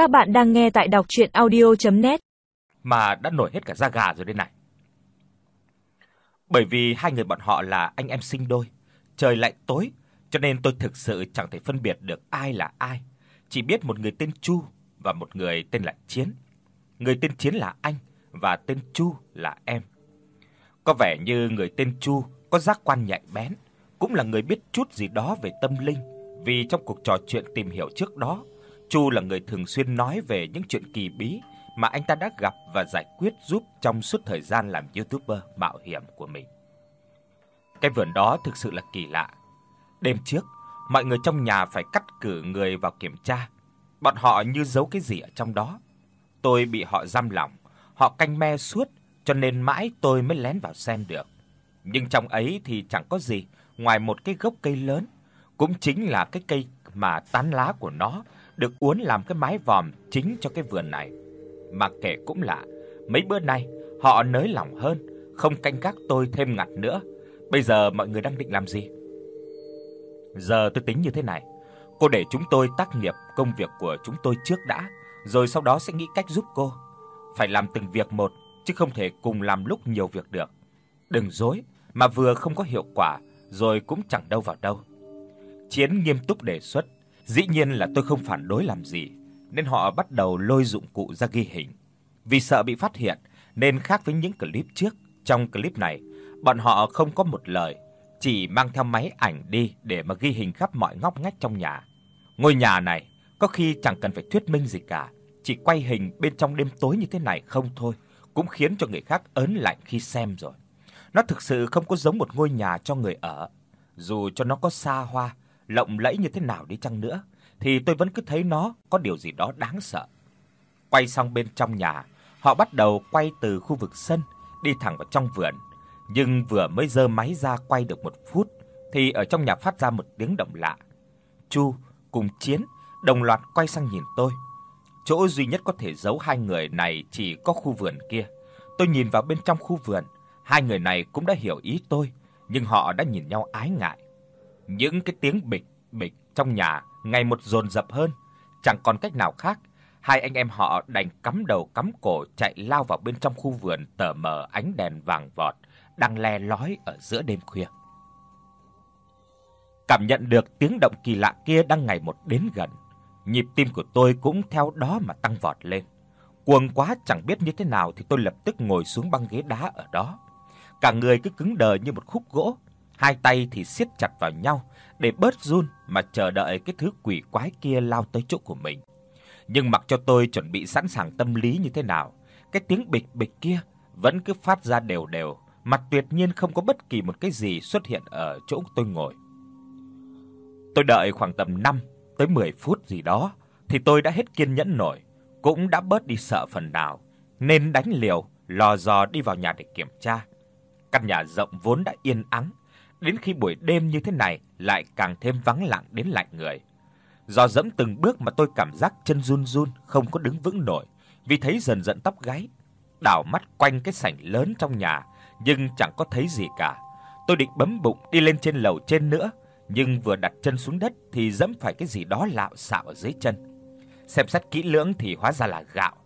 Các bạn đang nghe tại đọc audio net Mà đã nổi hết cả da gà rồi đây này. Bởi vì hai người bọn họ là anh em sinh đôi, trời lại tối, cho nên tôi thực sự chẳng thể phân biệt được ai là ai, chỉ biết một người tên Chu và một người tên là Chiến. Người tên Chiến là anh và tên Chu là em. Có vẻ như người tên Chu có giác quan nhạy bén, cũng là người biết chút gì đó về tâm linh, vì trong cuộc trò chuyện tìm hiểu trước đó, Chu là người thường xuyên nói về những chuyện kỳ bí mà anh ta đã gặp và giải quyết giúp trong suốt thời gian làm YouTuber mạo hiểm của mình. Cái vườn đó thực sự là kỳ lạ. Đêm trước, mọi người trong nhà phải cắt cử người vào kiểm tra. Bọn họ như giấu cái gì ở trong đó. Tôi bị họ giam lỏng, họ canh me suốt cho nên mãi tôi mới lén vào xem được. Nhưng trong ấy thì chẳng có gì ngoài một cái gốc cây lớn, cũng chính là cái cây mà tán lá của nó được uốn làm cái mái vòm chính cho cái vườn này. Mà kể cũng lạ, mấy bữa nay họ nới lỏng hơn, không canh gác tôi thêm ngặt nữa. Bây giờ mọi người đang định làm gì? Giờ tôi tính như thế này, cô để chúng tôi tác nghiệp công việc của chúng tôi trước đã, rồi sau đó sẽ nghĩ cách giúp cô. Phải làm từng việc một chứ không thể cùng làm lúc nhiều việc được. Đừng dối, mà vừa không có hiệu quả rồi cũng chẳng đâu vào đâu. Chiến nghiêm túc đề xuất, dĩ nhiên là tôi không phản đối làm gì, nên họ bắt đầu lôi dụng cụ ra ghi hình. Vì sợ bị phát hiện nên khác với những clip trước, trong clip này, bọn họ không có một lời, chỉ mang theo máy ảnh đi để mà ghi hình khắp mọi ngóc ngách trong nhà. Ngôi nhà này có khi chẳng cần phải thuyết minh gì cả, chỉ quay hình bên trong đêm tối như thế này không thôi, cũng khiến cho người khác ớn lạnh khi xem rồi. Nó thực sự không có giống một ngôi nhà cho người ở, dù cho nó có xa hoa, lộng lẫy như thế nào đi chăng nữa thì tôi vẫn cứ thấy nó có điều gì đó đáng sợ. Quay xong bên trong nhà, họ bắt đầu quay từ khu vực sân đi thẳng vào trong vườn, nhưng vừa mới giơ máy ra quay được một phút thì ở trong nhà phát ra một tiếng động lạ. Chu cùng Chiến đồng loạt quay sang nhìn tôi. Chỗ duy nhất có thể giấu hai người này chỉ có khu vườn kia. Tôi nhìn vào bên trong khu vườn, hai người này cũng đã hiểu ý tôi, nhưng họ đã nhìn nhau ái ngại. Những cái tiếng bịch bịch trong nhà ngày một dồn dập hơn, chẳng còn cách nào khác, hai anh em họ đành cắm đầu cắm cổ chạy lao vào bên trong khu vườn tờ mờ ánh đèn vàng vọt đang le lói ở giữa đêm khuya. Cảm nhận được tiếng động kỳ lạ kia đang ngày một đến gần, nhịp tim của tôi cũng theo đó mà tăng vọt lên. Cuồng quá chẳng biết như thế nào thì tôi lập tức ngồi xuống băng ghế đá ở đó. Cả người cứ cứng đờ như một khúc gỗ, hai tay thì siết chặt vào nhau để bớt run mà chờ đợi cái thứ quỷ quái kia lao tới chỗ của mình. Nhưng mặc cho tôi chuẩn bị sẵn sàng tâm lý như thế nào, cái tiếng bịch bịch kia vẫn cứ phát ra đều đều, Mặt tuyệt nhiên không có bất kỳ một cái gì xuất hiện ở chỗ tôi ngồi. Tôi đợi khoảng tầm 5 tới 10 phút gì đó thì tôi đã hết kiên nhẫn nổi, cũng đã bớt đi sợ phần nào, nên đánh liều lò dò đi vào nhà để kiểm tra. Căn nhà rộng vốn đã yên ắng, đến khi buổi đêm như thế này lại càng thêm vắng lặng đến lạnh người. Do dẫm từng bước mà tôi cảm giác chân run run, không có đứng vững nổi, vì thấy dần dần tóc gáy. Đảo mắt quanh cái sảnh lớn trong nhà, nhưng chẳng có thấy gì cả. Tôi định bấm bụng đi lên trên lầu trên nữa, nhưng vừa đặt chân xuống đất thì dẫm phải cái gì đó lạo xạo ở dưới chân. Xem xét kỹ lưỡng thì hóa ra là gạo.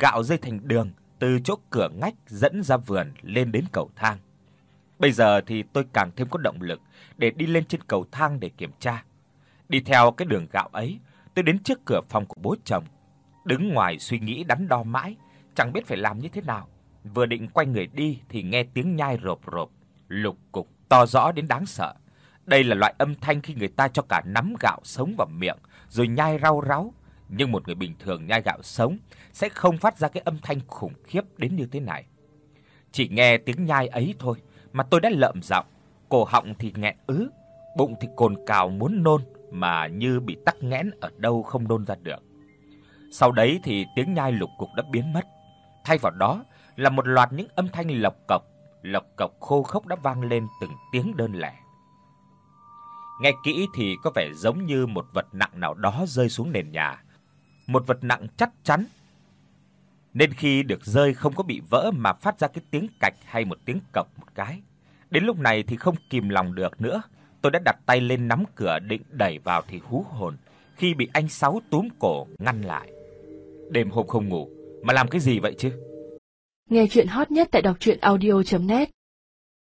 Gạo rơi thành đường từ chỗ cửa ngách dẫn ra vườn lên đến cầu thang. Bây giờ thì tôi càng thêm có động lực để đi lên trên cầu thang để kiểm tra. Đi theo cái đường gạo ấy, tôi đến trước cửa phòng của bố chồng, đứng ngoài suy nghĩ đắn đo mãi, chẳng biết phải làm như thế nào. Vừa định quay người đi thì nghe tiếng nhai rộp rộp, lục cục to rõ đến đáng sợ. Đây là loại âm thanh khi người ta cho cả nắm gạo sống vào miệng rồi nhai rau ráu, nhưng một người bình thường nhai gạo sống sẽ không phát ra cái âm thanh khủng khiếp đến như thế này. Chỉ nghe tiếng nhai ấy thôi mà tôi đã lợm giọng, cổ họng thì nghẹn ứ, bụng thì cồn cào muốn nôn mà như bị tắc nghẽn ở đâu không nôn ra được. Sau đấy thì tiếng nhai lục cục đã biến mất, thay vào đó là một loạt những âm thanh lộc cộc, lộc cộc khô khốc đã vang lên từng tiếng đơn lẻ. Nghe kỹ thì có vẻ giống như một vật nặng nào đó rơi xuống nền nhà, một vật nặng chắc chắn. Nên khi được rơi không có bị vỡ mà phát ra cái tiếng cạch hay một tiếng cộc một cái. Đến lúc này thì không kìm lòng được nữa, tôi đã đặt tay lên nắm cửa định đẩy vào thì hú hồn khi bị anh Sáu túm cổ ngăn lại. đêm hôm không ngủ mà làm cái gì vậy chứ? Nghe truyện hot nhất tại doctruyenaudio.net